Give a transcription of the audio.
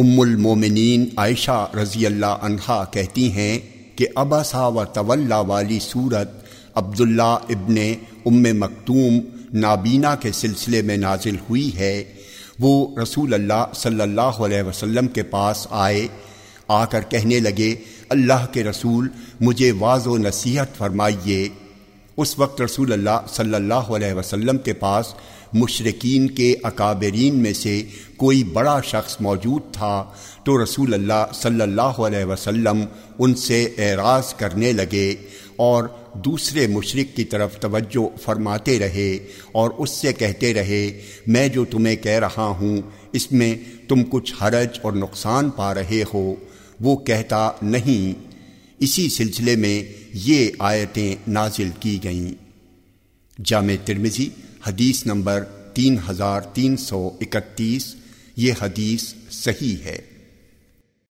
ام المومنین عائشہ رضی اللہ عنہا کہتی ہیں کہ اباسا و طول والی صورت عبداللہ ابن ام مکتوم نابینا کے سلسلے میں نازل ہوئی ہے۔ وہ رسول اللہ صلی اللہ علیہ وسلم کے پاس آئے۔ آ کر کہنے لگے، اللہ کے رسول، مجھے واض و نصیحت فرمائیے۔ اس وقت رسول اللہ صلی اللہ علیہ وسلم کے پاس مشرقین کے اکابرین میں سے کوئی بڑا شخص موجود تھا تو رسول اللہ صلی اللہ علیہ وسلم ان سے اعراض کرنے لگے اور دوسرے مشرق کی طرف توجہ فرماتے رہے اور اس سے کہتے رہے، میں جو تمہیں کہہ رہا ہوں، اس میں تم کچھ حرج اور نقصان پا رہے ہو۔ وہ کہتا، نہیں اسی سلسلے میں یہ آیتیں نازل کی گئیں۔ جامع ترمزی حدیث نمبر تین ہزار تین سو اکتیس، یہ حدیث صحیح ہے۔